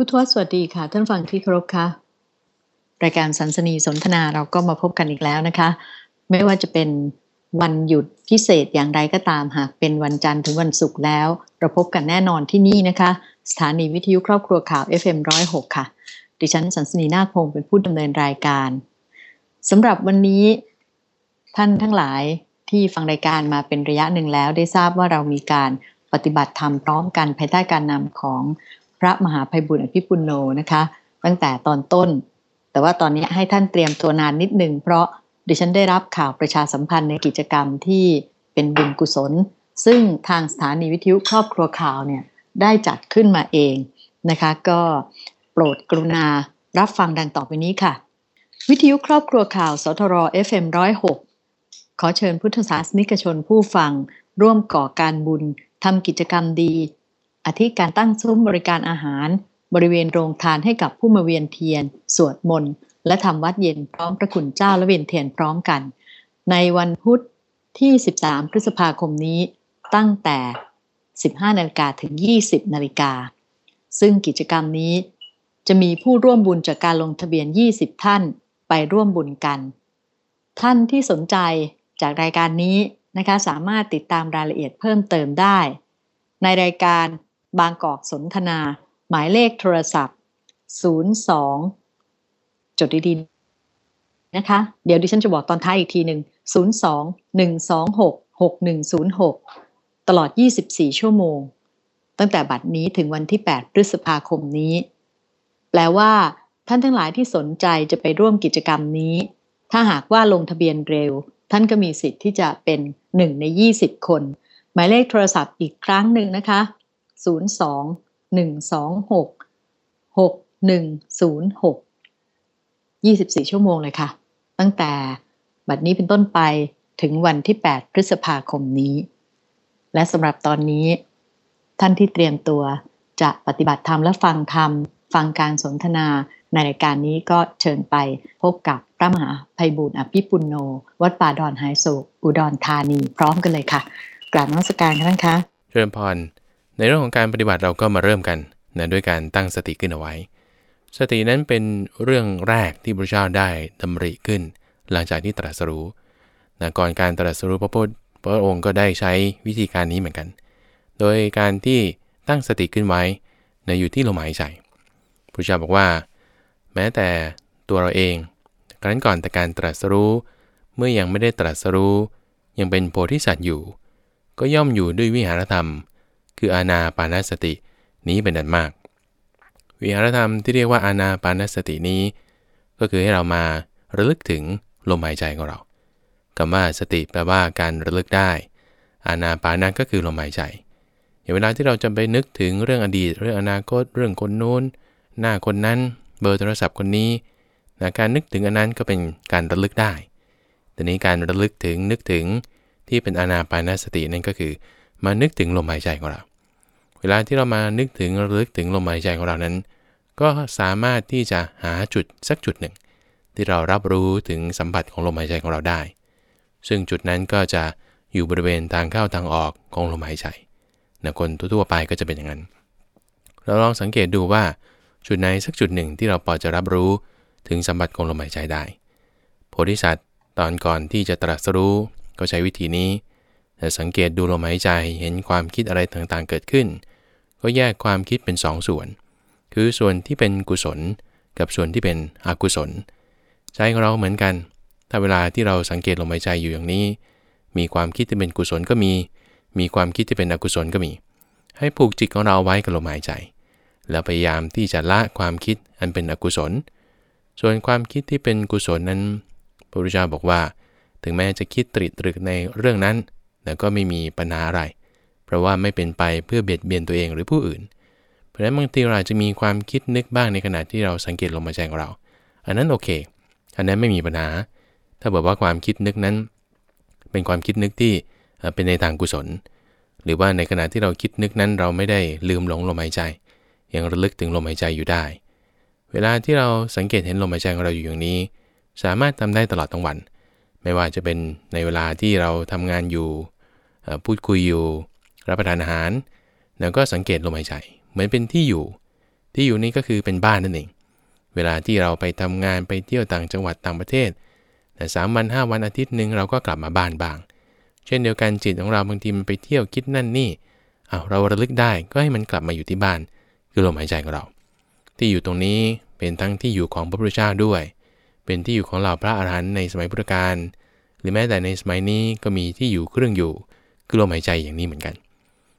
ผู้ทวสวัสดีค่ะ ท่านฟังที่เคารพค่ะ รายการสันสนีสนทนาเราก็มาพบกันอีกแล้วนะคะ ไม่ว่าจะเป็นวันหยุดพิเศษอย่างไรก็ตามหากเป็นวันจันทร์ถึงวันศุกร์แล้ว เราพบกันแน่นอนที่นี่นะคะ สถานีวิทยุครอบครัวข่าว FM106 ค่ะ ดิฉันสันสนีนาคพงศ์เป็นผู้ดำเนินรายการสำหรับวันนี้ท่านทั้งหลายที่ฟังรายการมาเป็นระยะหนึ่งแล้ว ได้ทราบว่าเรามีการปฏิบัติธรรมพร้อมกันภายใต้การนำของ พระมหาภัยบุญอภิปุโนนะคะ ตั้งแต่ตอนต้น แต่ว่าตอนนี้ให้ท่านเตรียมตัวนานนิดหนึ่งเพราะดิฉันได้รับข่าวประชาสัมพันธ์ในกิจกรรมที่เป็นบุญกุศล ซึ่งทางสถานีวิทยุครอบครัวข่าวเนี่ยได้จัดขึ้นมาเองนะคะ ก็โปรดกรุณารับฟังดังต่อไปนี้ค่ะ วิทยุครอบครัวข่าวสทร FM106 ขอเชิญพุทธศาสนิกชนผู้ฟังร่วมก่อการบุญทำกิจกรรมดี อาทิการตั้งซุ้มบริการอาหาร บริเวณโรงทานให้กับผู้มาเวียนเทียน สวดมนต์ และทำวัดเย็นพร้อมพระคุณเจ้าและเวียนเทียนพร้อมกัน ในวันพุธที่ 13 พฤษภาคมนี้ตั้งแต่ 15 นาฬิกาถึง 20 นาฬิกา ซึ่งกิจกรรมนี้จะมีผู้ร่วมบุญจากการลงทะเบียน 20 ท่านไปร่วมบุญกัน ท่านที่สนใจจากรายการนี้นะคะสามารถติดตามรายละเอียดเพิ่มเติมได้ ในรายการ บางกอกสนทนา หมายเลขโทรศัพท์ 02 จดดีๆนะคะ เดี๋ยวดิฉันจะบอกตอนท้ายอีกทีหนึ่ง 02 126 6106 ตลอด 24 ชั่วโมง ตั้งแต่บัดนี้ถึงวันที่ 8 พฤษภาคมนี้ แปลว่า ท่านทั้งหลายที่สนใจจะไปร่วมกิจกรรมนี้ ถ้าหากว่าลงทะเบียนเร็ว ท่านก็มีสิทธิ์ที่จะเป็นหนึ่งใน 20 คน หมายเลขโทรศัพท์อีกครั้งหนึ่งนะคะ 02 126 6106 24ชั่วโมงเลยค่ะ ตั้งแต่บัดนี้เป็นต้นไปถึงวันที่ 8 พฤษภาคมนี้ และสำหรับตอนนี้ ท่านที่เตรียมตัวจะปฏิบัติธรรมและฟังธรรม ฟังการสนทนาในรายการนี้ก็เชิญไปพบกับพระมหาภัยบุญอภิปุณโน วัดป่าดอนไฮโซอุดรธานีพร้อมกันเลยค่ะ กราบนมัสการกันนคะ เชิญพร ในเรื่องของการปฏิบัติเราก็มาเริ่มกันนะด้วยการตั้งสติขึ้นเอาไว้ สตินั้นเป็นเรื่องแรกที่พระเจ้าได้ดำริขึ้น หลังจากที่ตรัสรู้นะก่อนการตรัสรู้พระพุทธพระองค์ก็ได้ใช้วิธีการนี้เหมือนกัน โดยการที่ตั้งสติขึ้นไว้นะอยู่ที่ลมหายใจพระเจ้าบอกว่า แม้แต่ตัวเราเองครั้นก่อนแต่การตรัสรู้เมื่อยังไม่ได้ตรัสรู้ ยังเป็นโพธิสัตว์อยู่ ก็ย่อมอยู่ด้วยวิหารธรรม คืออาณาปานสตินี้เป็นอันมาก วิหารธรรมที่เรียกว่าอาณาปานสตินี้ ก็คือให้เรามาระลึกถึงลมหายใจของเราคำว่าสติแปลว่าการระลึกได้ อาณาปานาก็คือลมหายใจอย่างเวลาที่เราจะไปนึกถึงเรื่องอดีต เรื่องอนาคต เรื่องคนโน้น หน้าคนนั้น เบอร์โทรศัพท์คนนี้นะการนึกถึงอันนั้นก็เป็นการระลึกได้แต่นี้การระลึกถึงนึกถึงที่เป็นอานาปานสตินั่นก็คือ มานึกถึงลมหายใจของเรา เวลาที่เรามานึกถึงระลึกถึงลมหายใจของเรานั้น ก็สามารถที่จะหาจุดสักจุดหนึ่ง ที่เรารับรู้ถึงสัมผัสของลมหายใจของเราได้ ซึ่งจุดนั้นก็จะอยู่บริเวณทางเข้าทางออกของลมหายใจนะคนทั่วไปก็จะเป็นอย่างนั้น เราลองสังเกตดูว่า จุดไหนสักจุดหนึ่งที่เราพอจะรับรู้ถึงสัมผัสของลมหายใจได้ โพธิสัตว์ตอนก่อนที่จะตรัสรู้ก็ใช้วิธีนี้แต่สังเกตดูลมหายใจเห็นความคิดอะไรต่างๆเกิดขึ้น ก็แยกความคิดเป็นสองส่วน คือส่วนที่เป็นกุศล กับส่วนที่เป็นอกุศล ใจของเราเหมือนกัน ถ้าเวลาที่เราสังเกตลมหายใจอยู่อย่างนี้ มีความคิดที่เป็นกุศลก็มี มีความคิดที่เป็นอกุศลก็มี ให้ผูกจิตของเราไว้กับลมหายใจ แล้วพยายามที่จะละความคิดอันเป็นอกุศล ส่วนความคิดที่เป็นกุศลนั้น พระพุทธเจ้าบอกว่า ถึงแม้จะคิดตริตรึกในเรื่องนั้นแต่ก็ไม่มีปัญหาอะไร เพราะว่าไม่เป็นไปเพื่อเบียดเบียนตัวเองหรือผู้อื่น เพราะฉะนั้นบางทีเราอาจจะมีความคิดนึกบ้างในขณะที่เราสังเกตลมหายใจของเรา อันนั้นโอเค อันนั้นไม่มีปัญหา ถ้าบอกว่าความคิดนึกนั้น เป็นความคิดนึกที่เป็นในทางกุศล หรือว่าในขณะที่เราคิดนึกนั้นเราไม่ได้ลืมหลงลมหายใจ ยังระลึกถึงลมหายใจอยู่ได้ เวลาที่เราสังเกตเห็นลมหายใจของเราอยู่อย่างนี้ สามารถทำได้ตลอดทั้งวัน ไม่ว่าจะเป็นในเวลาที่เราทำงานอยู่ พูดคุยอยู่ รับประทานอาหาร แล้วก็สังเกตลมหายใจ เหมือนเป็นที่อยู่ ที่อยู่นี้ก็คือเป็นบ้านนั่นเอง เวลาที่เราไปทำงานไปเที่ยวต่างจังหวัดต่างประเทศ แต่สามวันห้าวันอาทิตย์หนึ่งเราก็กลับมาบ้านบาง เช่นเดียวกันจิตของเราบางทีมันไปเที่ยวคิดนั่นนี่เอาเราระลึกได้ก็ให้มันกลับมาอยู่ที่บ้าน คือลมหายใจของเรา ที่อยู่ตรงนี้เป็นทั้งที่อยู่ของพระพุทธเจ้าด้วย เป็นที่อยู่ของเราพระอรหันต์ในสมัยพุทธกาลหรือแม้แต่ในสมัยนี้ก็มีที่อยู่เครื่องอยู่ คือลมหายใจอย่างนี้เหมือนกัน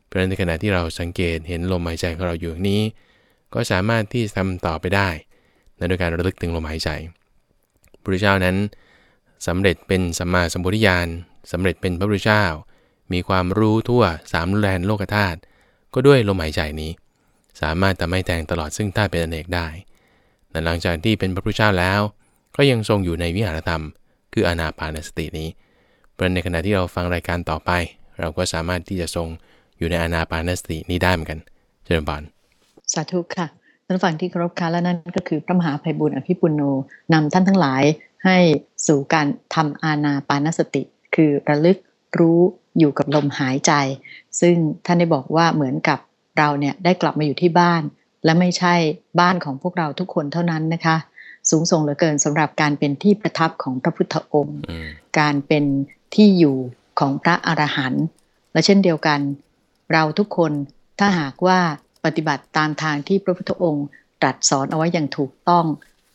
เพราะฉะนั้นในขณะที่เราสังเกตเห็นลมหายใจของเราอยู่ยนี้ ก็สามารถที่ทำต่อไปได้ในโดยการระลึกถึงลมหายใจพระพุทธเจ้านั้นสำเร็จเป็นสัมมาสัมพุทธญาณสำเร็จเป็นพระพุทธเจ้า มีความรู้ทั่วสามแดนโลกธาตุก็ด้วยลมหายใจนี้ สามารถทำให้แทงตลอดซึ่งธาตุเป็นอเนกได้แต่หลังจากที่เป็นพระพุทธเจ้าแล้ว ก็ยังทรงอยู่ในวิหารธรรม คืออนาปานสตินี้เพราะในขณะที่เราฟังรายการต่อไป เราก็สามารถที่จะทรง อยู่ในอนาปานสตินี้ได้เหมือนกัน เจริญบานสาธุค่ะท่านฟังที่เคารพค่ะและนั่นก็คือพระมหาภัยบุญอภิปุโนนำท่านทั้งหลายให้สู่การทำอาณาปานสติ คือระลึกรู้อยู่กับลมหายใจ ซึ่งท่านได้บอกว่าเหมือนกับเราเนี่ยได้กลับมาอยู่ที่บ้าน และไม่ใช่บ้านของพวกเราทุกคนเท่านั้นนะคะ สูงส่งเหลือเกินสำหรับการเป็นที่ประทับของพระพุทธองค์ การเป็นที่อยู่ของพระอรหันต์และเช่นเดียวกัน เราทุกคนถ้าหากว่าปฏิบัติตามทางที่พระพุทธองค์ ตรัสสอนเอาไว้อย่างถูกต้อง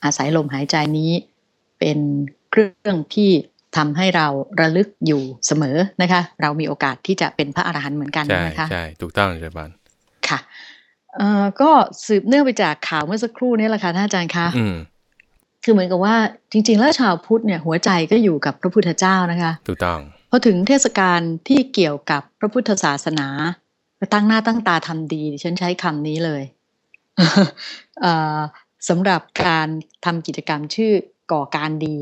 อาศัยลมหายใจนี้ เป็นเครื่องที่ทำให้เราระลึกอยู่เสมอนะคะ เรามีโอกาสที่จะเป็นพระอรหันต์เหมือนกันใช่นะคะใช่ถูกต้องเจริญบานค่ะเอ่อก็สืบเนื่องไปจากข่าวเมื่อสักครู่นี้แหละค่ะท่านอาจารย์คะอืมคือเหมือนกับว่าจริง ๆ แล้วชาวพุทธเนี่ยหัวใจก็อยู่กับพระพุทธเจ้านะคะ ถูกต้องพอถึงเทศกาลที่เกี่ยวกับพระพุทธศาสนา ตั้งหน้าตั้งตาทำดีดิฉันใช้คำนี้เลยเอ่อสำหรับการทำกิจกรรมชื่อก่อการดี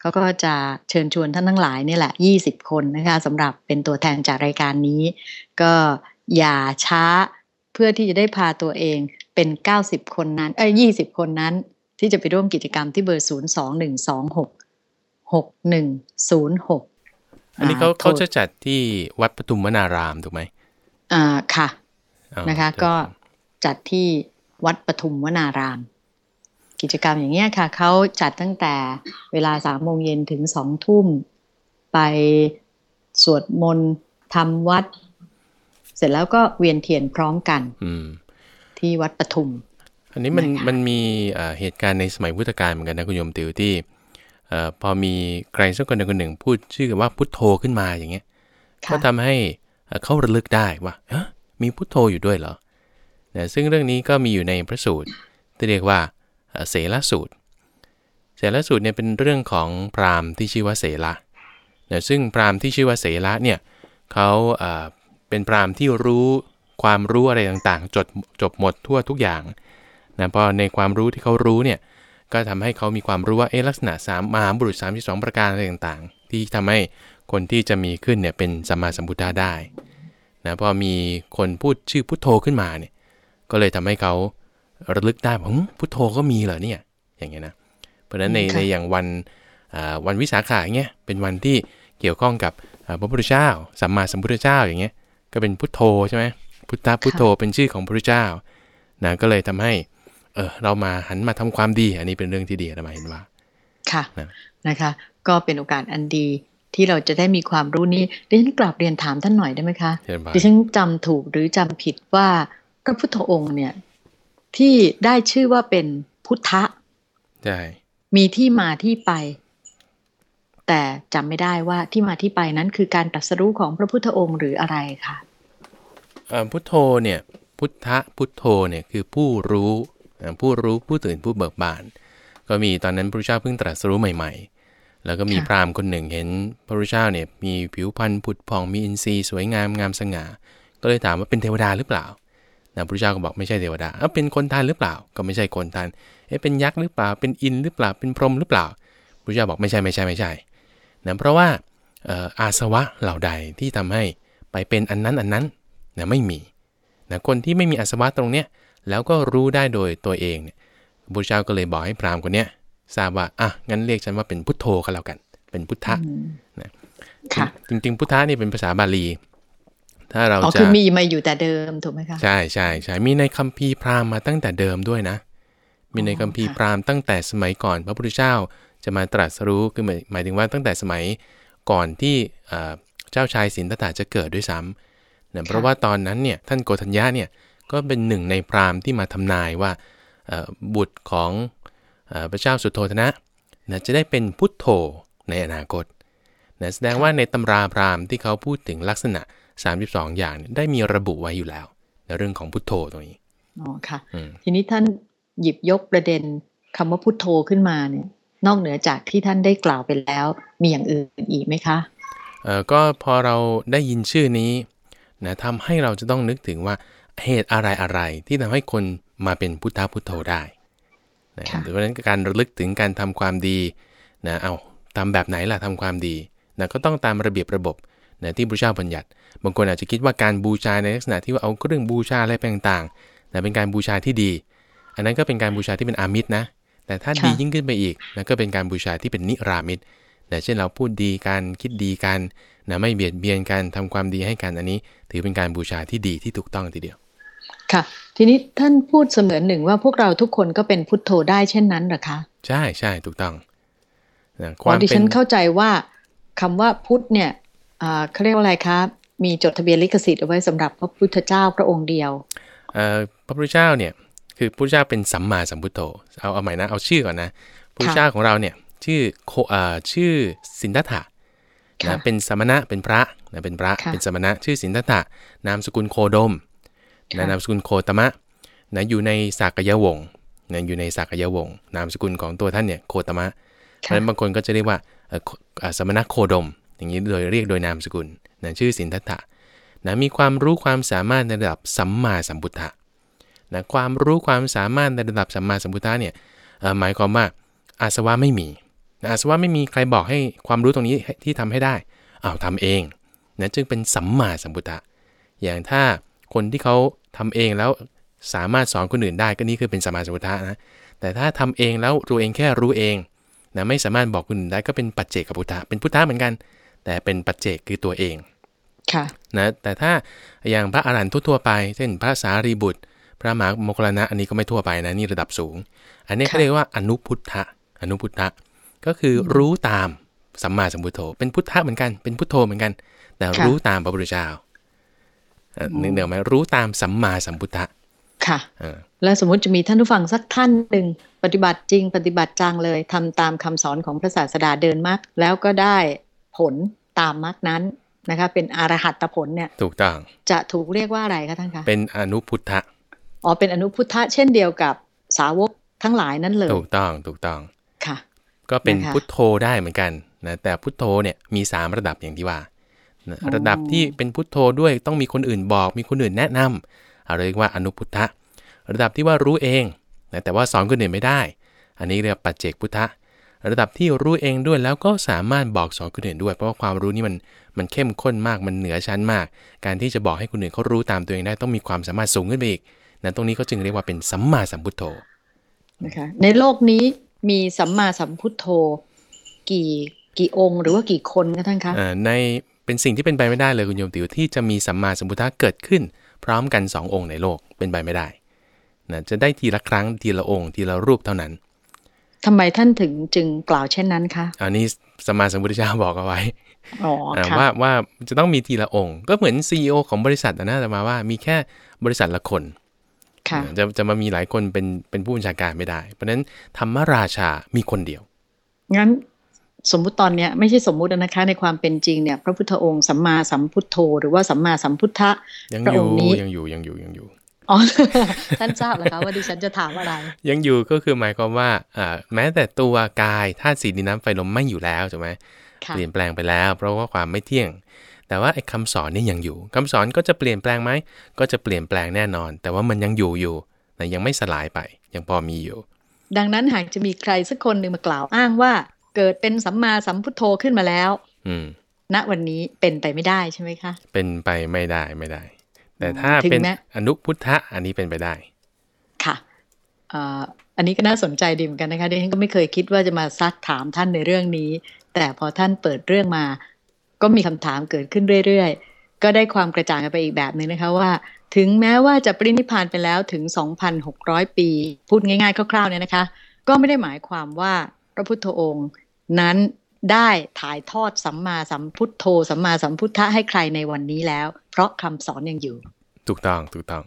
เขาก็จะเชิญชวนท่านทั้งหลายนี่แหละยี่สิบคนนะคะสำหรับเป็นตัวแทนจากรายการนี้ ก็อย่าช้าเพื่อที่จะได้พาตัวเองเป็นเก้าสิบคนนั้น เอ้ยยี่สิบคนนั้น ที่จะไปร่วมกิจกรรมที่เบอร์ศูนย์สองหนึ่งสองหกหกหนึ่งศูนย์หกอันนี้เขาเขาจะจัดที่วัดปทุมวนารามถูกไหม อ่าค่ะอ๋อนะคะเจริญก็พรจัดที่วัดปทุมวนาราม กิจกรรมอย่างเงี้ยค่ะเขาจัดตั้งแต่เวลาสามโมงเย็นถึงสองทุ่ม ไปสวดมนต์ทำวัด เสร็จแล้วก็เวียนเทียนพร้อมกันอืมที่วัดปทุม อันนี้มันนะคะมันมีเอ่อเหตุการณ์ในสมัยพุทธกาลเหมือนกันนะคุณโยมติวที่เอ่อพอมีใครสักคนใดคนหนึ่งพูดชื่อว่าพุทโธขึ้นมาอย่างเงี้ยก็ค่ะทำให้ เขาระลึกได้ว่ามีพุทโธอยู่ด้วยเหรอนะซึ่งเรื่องนี้ก็มีอยู่ในพระสูตรที่เรียกว่าเสลสูตร เสลสูตรเนี่ยเป็นเรื่องของพราหมณ์ที่ชื่อว่าเสละนะซึ่งพราหมณ์ที่ชื่อว่าเสละเนี่ยเขาเป็นพราหมณ์ที่รู้ความรู้อะไรต่างๆ จดจบหมดทั่วทุกอย่างนะพอในความรู้ที่เขารู้เนี่ยก็ทำให้เขามีความรู้ว่าเอ๊ลักษณะสามมหาบุรุษ32 ประการอะไรต่างๆ ที่ทำให้ คนที่จะมีขึ้นเนี่ยเป็นสัมมาสัมพุทธะได้นะพอมีคนพูดชื่อพุทโธขึ้นมาเนี่ยก็เลยทำให้เขาระลึกได้ว่าหึพุทโธก็มีเหรอเนี่ยอย่างเงี้ยนะเพราะฉะนั้นในค่ะในอย่างวันอ่าวันวิสาขะอย่างเงี้ยเป็นวันที่เกี่ยวข้องกับอ่าพระพุทธเจ้าสัมมาสัมพุทธเจ้าอย่างเงี้ยก็เป็นพุทโธใช่ไหมพุทธะพุทโธเป็นชื่อของพระพุทธเจ้านะก็เลยทำให้เออเรามาหันมาทำความดี อันนี้เป็นเรื่องที่ดีนะหมายเห็นว่าค่ะนะนะคะ ก็เป็นโอกาสอันดี ที่เราจะได้มีความรู้นี้ดิฉันกลับเรียนถามท่านหน่อยได้ไหมคะเช่นว่าดิฉันจำถูกหรือจำผิดว่าพระพุทธองค์เนี่ยที่ได้ชื่อว่าเป็นพุทธะใช่มีที่มาที่ไป แต่จำไม่ได้ว่าที่มาที่ไปนั้นคือการตรัสรู้ของพระพุทธองค์หรืออะไรค่ะเอ่อพุทโธเนี่ยพุทธะพุทโธเนี่ยคือผู้รู้อ่าผู้รู้ผู้ตื่นผู้เบิกบาน ก็มีตอนนั้นพระพุทธเจ้าเพิ่งตรัสรู้ใหม่ ๆ แล้วก็มีค่ะพราหมณ์คนหนึ่งเห็นพระพุทธเจ้าเนี่ยมีผิวพรรณผุดผ่องมีอินทรีย์สวยงามงามสง่า ก็เลยถามว่าเป็นเทวดาหรือเปล่านะพระพุทธเจ้าก็บอกไม่ใช่เทวดาเอ้าเป็นคนทานหรือเปล่า ก็ไม่ใช่คนทาน เอ๊ะเป็นยักษ์หรือเปล่า เป็นอินทร์หรือเปล่า เป็นพรหมหรือเปล่าพระพุทธเจ้าบอกไม่ใช่ไม่ใช่ไม่ใช่นะเพราะว่าเอ่ออาสวะเหล่าใดที่ทำให้ไปเป็นอันนั้นอันนั้นนะไม่มีนะคนที่ไม่มีอาสวะตรงเนี้ยแล้วก็รู้ได้โดยตัวเองเนี่ยพระพุทธเจ้าก็เลยบอกให้พราหมณ์คนเนี้ย ทราบว่าอะงั้นเรียกฉันว่าเป็นพุทโธก็แล้วกัน เป็นพุทธะอืมนะค่ะจริง ๆ พุทธะนี่เป็นภาษาบาลี ถ้าเราอ๋อจะคือมีมาอยู่แต่เดิมถูกไหมคะใช่ใช่ใช่มีในคัมภีร์พราหมณ์มาตั้งแต่เดิมด้วยนะ มีในคัมภีร์ค่ะพราหมณ์ตั้งแต่สมัยก่อน พระพุทธเจ้าจะมาตรัสรู้คือหมายหมายถึงว่าตั้งแต่สมัยก่อนที่เอ่อเจ้าชายสินธัตถะจะเกิดด้วยซ้ำนะเพราะว่าตอนนั้นเนี่ยท่านโกฏัญญาเนี่ยก็เป็นหนึ่งในพราหมณ์ที่มาทำนายว่าเอ่อบุตรของเอ่อ พระเจ้าสุโธธนะนะจะได้เป็นพุทโธในอนาคตนะแสดงว่าในตำราพราหมณ์ที่เขาพูดถึงลักษณะ 32 อย่างเนี่ยได้มีระบุไว้อยู่แล้ว ในเรื่องของพุทโธตรงนี้อ๋อค่ะอืมทีนี้ท่านหยิบยกประเด็นคำว่าพุทโธขึ้นมาเนี่ย นอกเหนือจากที่ท่านได้กล่าวไปแล้ว มีอย่างอื่นอีกไหมคะเอ่อก็พอเราได้ยินชื่อนี้นะทำให้เราจะต้องนึกถึงว่าเหตุอะไรอะไรที่ทำให้คนมาเป็นพุทธพุทโธได้ นะค่ะเพราะฉะนั้นการระลึกถึงการทำความดีนะเอาทำแบบไหนล่ะทำความดีนะก็ต้องตามระเบียบระบบนะที่พระเจ้าบัญญัติ บางคนอาจจะคิดว่าการบูชาในลักษณะที่ว่าเอาเครื่องบูชาอะไรไปต่างๆนะเป็นการบูชาที่ดี อันนั้นก็เป็นการบูชาที่เป็นอามิตรนะ แต่ถ้าค่ะดียิ่งขึ้นไปอีกนะก็เป็นการบูชาที่เป็นนิรามิตนะเช่นเราพูดดีกันคิดดีกันนะไม่เบียดเบียนกันทำความดีให้กันอันนี้ ถือเป็นการบูชาที่ดีที่ถูกต้องทีเดียว ค่ะ ทีนี้ท่านพูดเสมือนหนึ่งว่าพวกเราทุกคนก็เป็นพุทโธได้เช่นนั้นเหรอคะ ใช่ใช่ถูกต้องนะคอ๋อวามดิเป็ฉันนเข้าใจว่าคำว่าพุทธเนี่ยอ่าเขาเรียกว่าอะไรคะมีจดทะเบียนลิขสิทธิ์เอาไว้สำหรับพระพุทธเจ้าพระองค์เดียวเอ่อพระพุทธเจ้าเนี่ยคือพระพุทธเจ้าเป็นสัมมาสัมพุทโธเอาเอาใหม่นะเอาชื่อก่อนนะพระพุทธเจ้าของเราเนี่ยชื่อโคเอ่อชื่อสินธัตถะค่ะนะเป็นสมณะเป็นพระนะเป็นพระค่ะเป็นสมณะชื่อสินธัตถะนามสกุลโคดม นะค่ะนามสกุลโคตมะนะอยู่ในสากยวงศ์นะอยู่ในสากยวงศ์นามสกุลของตัวท่านเนี่ยโคตมะเพราะฉะนั้นบางคนก็จะเรียกว่าเอ่อโคอ่าสมณะโคดม อย่างนี้โดยเรียกโดยนามสกุลนะชื่อสินทัตถะนะมีความรู้ความสามารถในระดับสัมมาสัมพุทธะนะความรู้ความสามารถในระดับสัมมาสัมพุทธะเนี่ยเอ่อหมายความว่าอาสวะไม่มีนะอาสวะไม่มีใครบอกให้ความรู้ตรงนี้ให้ที่ทำให้ได้อ้าวทำเองนะจึงเป็นสัมมาสัมพุทธะอย่างถ้า คนที่เขาทำเองแล้วสามารถสอนคนอื่นได้ก็นี่คือเป็นสัมมาสัมพุทธะนะ แต่ถ้าทำเองแล้วตัวเองแค่รู้เองนะไม่สามารถบอกคนอื่นได้ก็เป็นปัจเจกพุทธะเป็นพุทธะเหมือนกัน แต่เป็นปัจเจกคือตัวเองค่ะนะแต่ถ้าอย่างพระอรหันต์ทั่วๆไป เช่นพระสารีบุตร พระมหาโมคคลลานะอันนี้ก็ไม่ทั่วไปนะนี่ระดับสูง อันนี้ค่ะเขาเรียกว่าอนุพุทธะอนุพุทธะก็คือรู้ตามสัมมาสัมพุทโธ เป็นพุทธะเหมือนกันเป็นพุทโธเหมือนกัน แต่รู้ตามพระพุทธเจ้าเอ่อ นึกเดี๋ยวไหมรู้ตามสัมมาสัมพุทธะค่ะเออแล้วสมมติจะมีท่านผู้ฟังสักท่านหนึ่งปฏิบัติจริง ปฏิบัติจังเลยทำตามคำสอนของพระศาสดาเดินมรรคแล้วก็ได้ผลตามมรรคนั้นนะคะ เป็นอรหัตผลเนี่ยถูกต้องจะถูกเรียกว่าอะไรคะท่านคะเป็นอนุพุทธะอ๋อเป็นอนุพุทธะเช่นเดียวกับสาวกทั้งหลายนั้นเลย ถูกต้องถูกต้องค่ะ ก็เป็นนะคะพุทโธได้เหมือนกันนะแต่พุทโธเนี่ยมี3ระดับอย่างที่ว่า นะอ๋อระดับที่เป็นพุทโธด้วยต้องมีคนอื่นบอก มีคนอื่นแนะนำเอาเรียกว่าอนุพุทธะ ระดับที่ว่ารู้เองนะแต่ว่าสอนคนอื่นไม่ได้ อันนี้เรียกว่าปัจเจกพุทธะ ระดับที่รู้เองด้วยแล้วก็สามารถบอกสอนคนอื่นด้วย เพราะว่าความรู้นี่มันมันเข้มข้นมากมันเหนือชั้นมาก การที่จะบอกให้คนอื่นเขารู้ตามตัวเองได้ต้องมีความสามารถสูงขึ้นไปอีกนะตรงนี้ก็จึงเรียกว่าเป็นสัมมาสัมพุทโธนะคะในโลกนี้มีสัมมาสัมพุทโธกี่กี่องค์หรือว่ากี่คนคะท่านคะเอ่อใน เป็นสิ่งที่เป็นไปไม่ได้เลยคุณโยมติวที่จะมีสัมมาสัมพุทธะเกิดขึ้น พร้อมกันสององค์ในโลกเป็นไปไม่ได้นะจะได้ทีละครั้งทีละองค์ ทีละรูปเท่านั้นทำไมท่านถึงจึงกล่าวเช่นนั้นคะอันนี้สัมมาสัมพุทธเจ้าบอกเอาไว้อ๋ออ่าค่ะว่าว่าจะต้องมีทีละองค์ ก็เหมือน CEO ของบริษัทนะแต่มาว่ามีแค่บริษัทละคนค่ะจะจะมามีหลายคนเป็นเป็นผู้บัญชาการไม่ได้ เพราะฉะนั้นธรรมราชามีคนเดียว งั้น สมมุติตอนเนี้ยไม่ใช่สมมุตินะคะในความเป็นจริงเนี่ย พระพุทธองค์สัมมาสัมพุทโธ หรือว่าสัมมาสัมพุทธะยังพระออยู่งค์นี้ยังอยู่ยังอยู่ยังอยู่อ๋อท่านทราบเหรอคะว่าดิฉันจะถามอะไร ยังอยู่ก็คือหมายความว่าอ่าแม้แต่ตัวกายธาตุสีดินน้ำไฟลมไม่อยู่แล้วถูกไหมค่ะเปลี่ยนแปลงไปแล้ว เพราะว่าความไม่เที่ยง แต่ว่าไอ้คำสอนนี่ยังอยู่คำสอนก็จะเปลี่ยนแปลงไหมก็จะเปลี่ยนแปลงแน่นอน แต่ว่ามันยังอยู่อยู่แต่ยังไม่สลายไปยังพอมีอยู่ ดังนั้นหากจะมีใครสักคนหนึ่งมากล่าวอ้างว่า เกิดเป็นสัมมาสัมพุทโธขึ้นมาแล้ว อืมณวันนี้เป็นไปไม่ได้ใช่ไหมคะ เป็นไปไม่ได้ไม่ได้ แต่อ๋อถ้าถึงเป็นแม้อนุพุทธะอันนี้เป็นไปได้ ค่ะเอ่ออันนี้ก็น่าสนใจดีเหมือนกันนะคะดิฉันก็ไม่เคยคิดว่าจะมาซักถามท่านในเรื่องนี้ แต่พอท่านเปิดเรื่องมา ก็มีคำถามเกิดขึ้นเรื่อยก็ได้ความกระจ่างไปอีกแบบหนึ่งนะคะว่า ถึงแม้ว่าจะปรินิพานไปแล้วถึง 2,600 ปี พูดง่ายๆ คร่าวๆเนี่ยนะคะ ก็ไม่ได้หมายความว่า พระพุทธองค์ นั้นได้ถ่ายทอดสัมมาสัมพุทโธสัมมาสัมพุทธะให้ใครในวันนี้แล้ว เพราะคำสอนยังอยู่ ถูกต้องถูกต้อง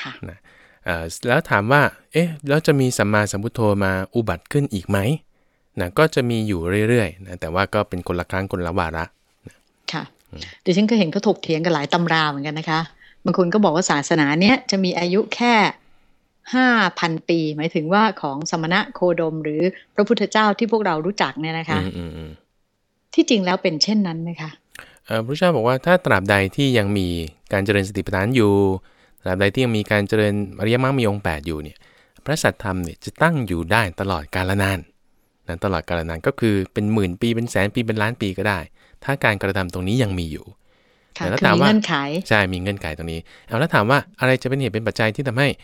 ค่ะนะเอ่อแล้วถามว่า เอ๊ะ แล้วจะมีสัมมาสัมพุทโธมาอุบัติขึ้นอีกไหมนะก็จะมีอยู่เรื่อยๆนะแต่ว่าก็เป็นคนละครั้งคนละวาระค่ะดิฉันก็เห็นเขาถกเถียงกันหลายตำราเหมือนกันนะคะ บางคนก็บอกว่าศาสนาเนี้ยจะมีอายุแค่ ห้าพันปี หมายถึงว่าของสมณะโคดมหรือพระพุทธเจ้าที่พวกเรารู้จักเนี่ยนะคะอืมอืมอืมที่จริงแล้วเป็นเช่นนั้นไหมคะเอ่อพระเจ้าบอกว่าถ้าตราบใดที่ยังมีการเจริญสติปัฏฐานอยู่ตราบใดที่ยังมีการเจริญอริยมรรคมีองค์แปดอยู่เนี่ย พระสัตธรรมเนี่ยจะตั้งอยู่ได้ตลอดกาลนานนะตลอดกาลนานก็คือเป็นหมื่นปีเป็นแสนปีเป็นล้านปีก็ได้ ถ้าการกระทำตรงนี้ยังมีอยู่ค่ะแล้วคือถามมีว่าเงื่อนไขใช่มีเงื่อนไขตรงนี้ เอาแล้วถามว่าอะไรจะเป็นเหตุเป็นปัจจัยที่ทำให้เอ่อ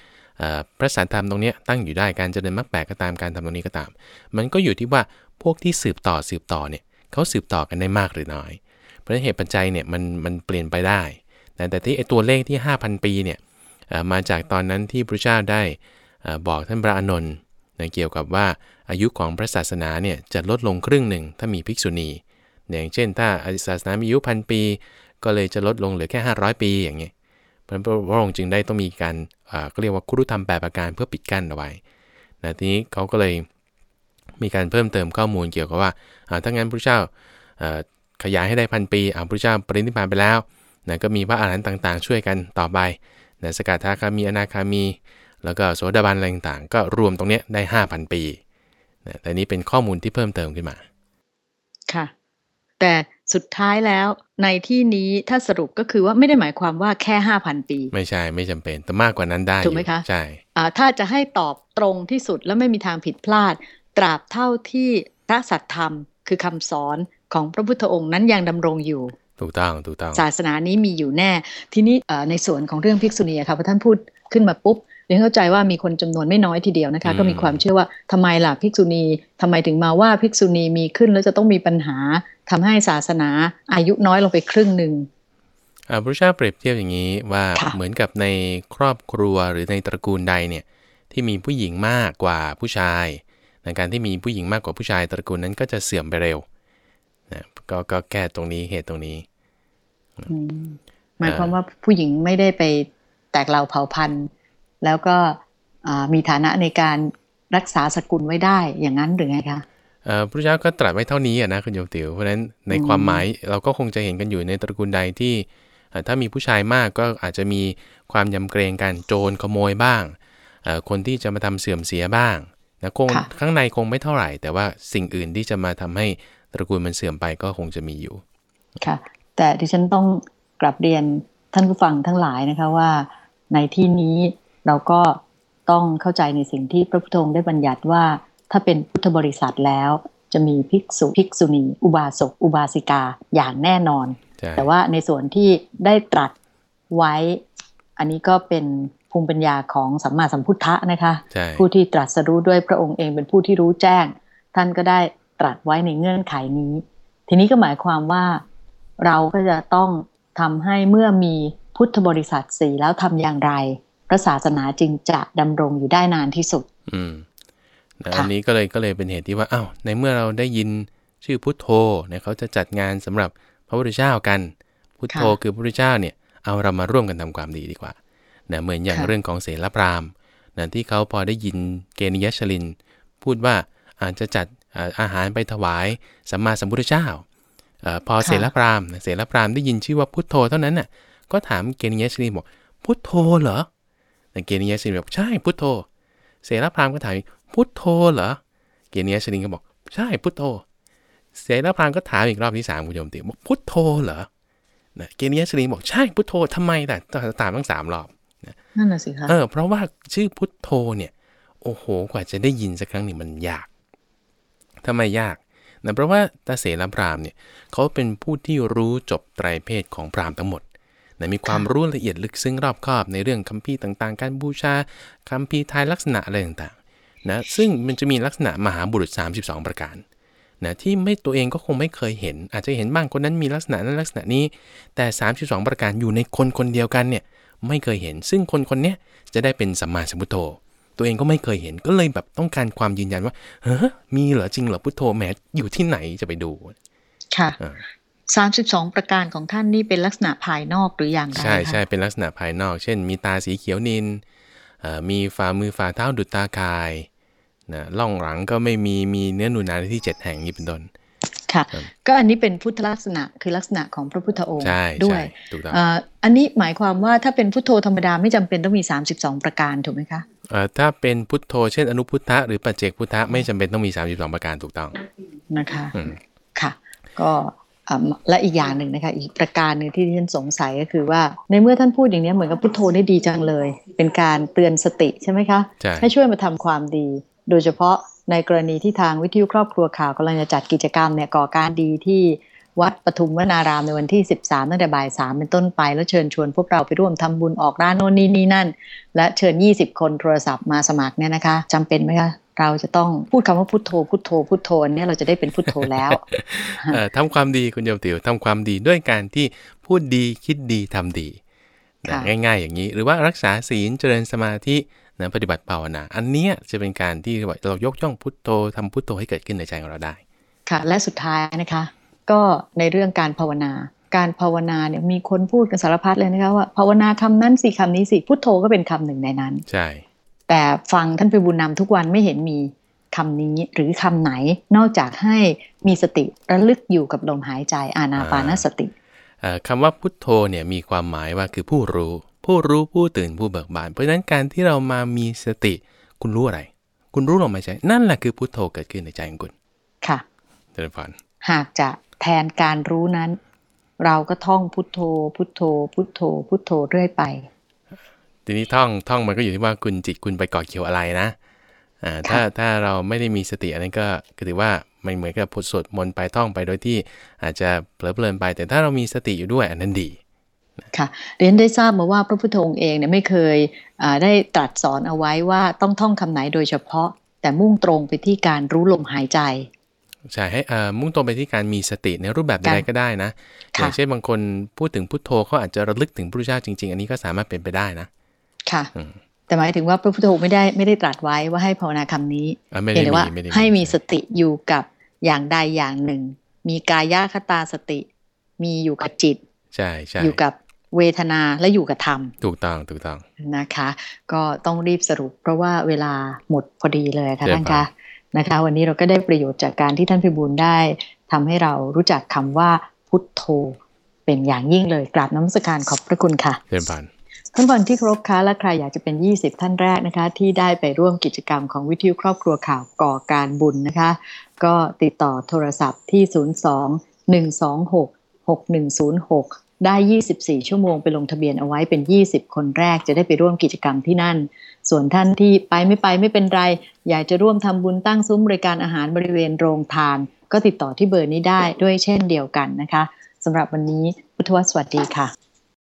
พระสันธรรมตรงนี้ตั้งอยู่ได้การเจริญมรรคแปก็ตามการทำตรงนี้ก็ตาม มันก็อยู่ที่ว่าพวกที่สืบต่อสืบต่อเนี่ยเขาสืบต่อกันได้มากหรือน้อย เพราะเหตุปัจจัยเนี่ยมันมันเปลี่ยนไปได้แต่แต่ที่ไอตัวเลขที่ 5,000 ปีเนี่ยมาจากตอนนั้นที่พระเจ้าได้บอกท่านพระอานนท์นเกี่ยวกับว่าอายุของพระศาสนาเนี่ยจะลดลงครึ่งหนึ่งถ้ามีภิกษุณีอย่างเช่น ถ้าศาสนามีอายุพันปี ก็เลยจะลดลงเหลือแค่ 500 ปีอย่างเงี้ย เพราะนั้นพระองค์จึงได้ต้องมีการก็เรียกว่าคุรุธรรมแปดประการเพื่อปิดกั้นเอาไว้นะทีนี้เขาก็เลยมีการเพิ่มเติมข้อมูลเกี่ยวกับว่าถ้างั้นพระเจ้าขยายให้ได้พันปีอาพระเจ้าปรินิพพานไปแล้วนะก็มีพระอาหารหันต์ต่าง ๆ ช่วยกันต่อไปนะสกทาคามีอนาคามี แล้วก็โสดาบันอะไรต่างๆ ก็รวมตรงนี้ได้ 5,000 ปีนะแต่นี้เป็นข้อมูลที่เพิ่มเติมขึ้นมา ค่ะ แต่สุดท้ายแล้วในที่นี้ถ้าสรุปก็คือว่าไม่ได้หมายความว่าแค่ห้าพันปี ไม่ใช่ไม่จำเป็นแต่มากกว่านั้นได้ถูกไหมอยู่คะใช่อ่าถ้าจะให้ตอบตรงที่สุดและไม่มีทางผิดพลาด ตราบเท่าที่พระสัตธรรม คือคำสอนของพระพุทธองค์นั้นยังดำรงอยู่ถูกต้องถูกต้องศาสนานี้มีอยู่แน่ ทีนี้เอ่อในส่วนของเรื่องภิกษุณีอะค่ะพอท่านพูดขึ้นมาปุ๊บ เรียนเข้าใจว่ามีคนจำนวนไม่น้อยทีเดียวนะคะอืมก็มีความเชื่อว่าทำไมล่ะภิกษุณีทำไมถึงมาว่าภิกษุณีมีขึ้นแล้วจะต้องมีปัญหาทำให้ศาสนาอายุน้อยลงไปครึ่งหนึ่งอ่าพระเจ้าเปรียบเทียบอย่างนี้ว่าค่ะเหมือนกับในครอบครัวหรือในตระกูลใดเนี่ยที่มีผู้หญิงมากกว่าผู้ชายในการที่มีผู้หญิงมากกว่าผู้ชายตระกูลนั้นก็จะเสื่อมไปเร็วนะก็ก็แก้ตรงนี้เหตุตรงนี้อืมหมายความว่าผู้หญิงไม่ได้ไปแตกเหล่าเผ่าพันธุ์ แล้วก็อ่ามีฐานะในการรักษาสกุลไว้ได้อย่างนั้นหรือไงคะเอ่อพระเจ้าก็ตรัสไว้เท่านี้อะนะคุณโยมติ๋วเพราะฉะนั้นในอืมความหมายเราก็คงจะเห็นกันอยู่ในตระกูลใดที่เอ่อถ้ามีผู้ชายมากก็อาจจะมีความยำเกรงกันโจรขโมยบ้างเอ่อคนที่จะมาทำเสื่อมเสียบ้างนะคงค่ะข้างในคงไม่เท่าไหร่ แต่ว่าสิ่งอื่นที่จะมาทำให้ตระกูลมันเสื่อมไปก็คงจะมีอยู่ ค่ะ แต่ดิฉันต้องกลับเรียนท่านผู้ฟังทั้งหลายนะคะว่าในที่นี้ เราก็ต้องเข้าใจในสิ่งที่พระพุทธองค์ได้บัญญัติว่า ถ้าเป็นพุทธบริษัทแล้ว จะมีภิกษุภิกษุณี อุบาสกอุบาสิกาอย่างแน่นอนใช่แต่ว่าในส่วนที่ได้ตรัสไว้ อันนี้ก็เป็นภูมิปัญญาของสัมมาสัมพุทธะนะคะใช่ผู้ที่ตรัสรู้ด้วยพระองค์เองเป็นผู้ที่รู้แจ้ง ท่านก็ได้ตรัสไว้ในเงื่อนไขนี้ ทีนี้ก็หมายความว่าเราก็จะต้องทำให้เมื่อมีพุทธบริษัทสี่แล้วทำอย่างไร พระศาสนาจึงจะดำรงอยู่ได้นานที่สุด อืมนะค่ะอันนี้ก็เลยก็เลยเป็นเหตุที่ว่าอ้าวในเมื่อเราได้ยินชื่อพุทโธเนี่ยเขาจะจัดงานสำหรับพระพุทธเจ้ากัน พุทโธคือพระพุทธเจ้าเนี่ยเอาเรามาร่วมกันทำความดีดีกว่านะเหมือนอย่างเรื่องของเสรพรามนะที่เขาพอได้ยินเกณยชลิน พูดว่าอาจจะจัดอ่าอาหารไปถวายสัมมาสัมพุทธเจ้าเออพอค่ะเสรพรามเสรพรามได้ยินชื่อว่าพุทโธเท่านั้นน่ะก็ถามเกณยชลินบอกพุทโธเหรอ แต่เกณยชลินบอกใช่พุทโธ เสรพรามก็ถามอีกพุทโธเหรอ เกณยชลินก็บอกใช่พุทโธ เสรพรามก็ถามอีกรอบที่สามคุณโยมติบอกพุทโธเหรอนะเกณยชลินบอกใช่พุทโธทำไมแต่ถามทั้งสามรอบนั่นน่ะสิคะเออเพราะว่าชื่อพุทโธเนี่ยโอ้โหกว่าจะได้ยินสักครั้งหนึ่งมันยากทำไมยากนะเพราะว่าตาเสรพรามเนี่ยเขาเป็นผู้ที่รู้จบไตรเพศของพราหมณ์ทั้งหมด นะมีความรู้ละเอียดลึกซึ้งรอบคอบในเรื่องคัมภีร์ต่างๆ การบูชาคัมภีร์ทายลักษณะอะไรต่างๆนะซึ่งมันจะมีลักษณะมหาบุรุษ 32 ประการนะที่ไม่ตัวเองก็คงไม่เคยเห็น อาจจะเห็นบ้างคนนั้นมีลักษณะนั้นลักษณะนี้ แต่ 32 ประการอยู่ในคนคนเดียวกันเนี่ยไม่เคยเห็น ซึ่งคนคนนี้จะได้เป็นสัมมาสัมพุทโธ ตัวเองก็ไม่เคยเห็นก็เลยแบบต้องการความยืนยันว่าเฮ้อมีเหรอจริงเหรอพุทโธแหมอยู่ที่ไหนจะไปดูค่ะ อ่าสามสิบสองประการของท่านนี่เป็นลักษณะภายนอกหรืออย่างไรใช่คะใช่เป็นลักษณะภายนอก เช่น มีตาสีเขียวนินเอ่อมีฝ่ามือฝ่าเท้าดุจตากายนะล่องหลังก็ไม่มีมีเนื้อหนูนาในที่เจ็ดแห่งนี้เป็นต้นค่ะครับก็อันนี้เป็นพุทธลักษณะคือลักษณะของพระพุทธองค์ใช่ด้วใช่ยถูกต้องเอ่ออันนี้หมายความว่าถ้าเป็นพุทโธธรรมดาไม่จำเป็นต้องมี 32 ประการถูกไหมคะเอ่อถ้าเป็นพุทโธเช่นอนุพุทธะหรือปัจเจกพุทธะไม่จำเป็นต้องมี 32 ประการถูกต้องนะคะอืมค่ะ ก็อ่า และอีกอย่างหนึ่งนะคะอีกประการหนึ่งที่ที่ฉันสงสัยก็คือว่า ในเมื่อท่านพูดอย่างนี้เหมือนกับพุทโธได้ดีจังเลย เป็นการเตือนสติใช่ไหมคะใช่ให้ช่วยมาทำความดี โดยเฉพาะในกรณีที่ทางวิทยุครอบครัวข่าวกำลังจะจัดกิจกรรมเนี่ยก่อการดีที่วัดปทุมวนารามในวันที่ 13 ตั้งแต่บ่ายสามเป็นต้นไป แล้วเชิญชวนพวกเราไปร่วมทำบุญออกร้านโน่นนี่นี่นั่น และเชิญ 20 คนโทรศัพท์มาสมัครเนี่ยนะคะจำเป็นไหมคะ เราจะต้องพูดคำว่าพุทโธพุทโธพุทโธอันเนี่ยเราจะได้เป็นพุทโธแล้วเอ่อทำความดีคุณโยมติวทำความดีด้วยการที่พูดดีคิดดีทำดีนะค่ะง่ายๆ อย่างนี้ หรือว่ารักษาศีลเจริญสมาธินะปฏิบัติภาวนา อันเนี้ยจะเป็นการที่เรายกย่องพุทโธทำพุทโธให้เกิดขึ้นในใจของเราได้ ค่ะ และสุดท้ายนะคะ ก็ในเรื่องการภาวนาการภาวนาเนี่ยมีคนพูดกันสารพัดเลยนะคะว่าภาวนาคำนั้นสิคำนี้สิพุทโธก็เป็นคำหนึ่งในนั้น ใช่ แต่ฟังท่านไปบุญนำทุกวันไม่เห็นมีคำนี้หรือคำไหนนอกจากให้มีสติระลึกอยู่กับลมหายใจอานาปานสติเอ่อคำว่าพุทโธเนี่ยมีความหมายว่าคือผู้รู้ ผู้รู้ผู้ตื่นผู้เบิกบาน เพราะฉะนั้นการที่เรามามีสติคุณรู้อะไร คุณรู้ลมหายใจนั่นแหละคือพุทโธเกิดขึ้นในใจของคุณค่ะเจริญพรหากจะแทนการรู้นั้น เราก็ท่องพุทโธ พุทโธ พุทโธ พุทโธเรื่อยไป ทีนี้ท่องท่องมันก็อยู่ที่ว่าคุณจิตคุณไปเกาะเกี่ยวอะไรนะอ่าถ้าถ้าเราไม่ได้มีสติอันนั้นก็ก็ถือว่ามันเหมือนกับพดสวดมนต์ไปท่องไปโดยที่อาจจะเผลอเพลินไป แต่ถ้าเรามีสติอยู่ด้วยอันนั้นดีค่ะเรียนได้ทราบมาว่าพระพุทธองค์เองเนี่ยไม่เคยอ่าได้ตรัสสอนเอาไว้ว่าต้องท่องคำไหนโดยเฉพาะ แต่มุ่งตรงไปที่การรู้ลมหายใจใช่ให้อ่ามุ่งตรงไปที่การมีสติในรูปแบบใดการๆก็ได้นะอค่ะย่างเช่นบางคนพูดถึงพุทโธเขาอาจจะระลึกถึงพระพุทธเจ้าจริง ๆ อันนี้ก็สามารถเป็นไปได้นะ ค่ะอืมแต่หมายถึงว่าพระพุทธองค์ไม่ได้ไม่ได้ตรัสไว้ว่าให้ภาวนาคำนี้อ่าไม่เพียได้งแต่มีว่าไม่ได้ให้มีสใช่ติอยู่กับอย่างใดอย่างหนึ่ง มีกายคตาสติ มีอยู่กับจิตใช่ใช่อยู่กับเวทนาและอยู่กับธรรม ถูกต้องถูกต้องนะคะ ก็ต้องรีบสรุปเพราะว่าเวลาหมดพอดีเลยค่ะเชิญท่านครัคะบนะคะ วันนี้เราก็ได้ประโยชน์จากการที่ท่านพิบูลได้ทำให้เรารู้จักคำว่าพุทโธเป็นอย่างยิ่งเลยกราบน้ำมศการขอบพระคุณค่ะเจริญพร ท่านฟังที่ครพคะและใครอยากจะเป็น 20 ท่านแรกนะคะ ที่ได้ไปร่วมกิจกรรมของวิทยุครอบครัวข่าวก่อการบุญนะคะ ก็ติดต่อโทรศัพท์ที่ 02 126 6106 ได้ 24 ชั่วโมงไปลงทะเบียนเอาไว้เป็น 20 คนแรกจะได้ไปร่วมกิจกรรมที่นั่น ส่วนท่านที่ไปไม่ไปไม่เป็นไร อยากจะร่วมทำบุญตั้งซุ้มบริการอาหารบริเวณโรงทาน ก็ติดต่อที่เบอร์นี้ได้ด้วยเช่นเดียวกันนะคะสำหรับวันนี้พุทธวสวัสดีค่ะ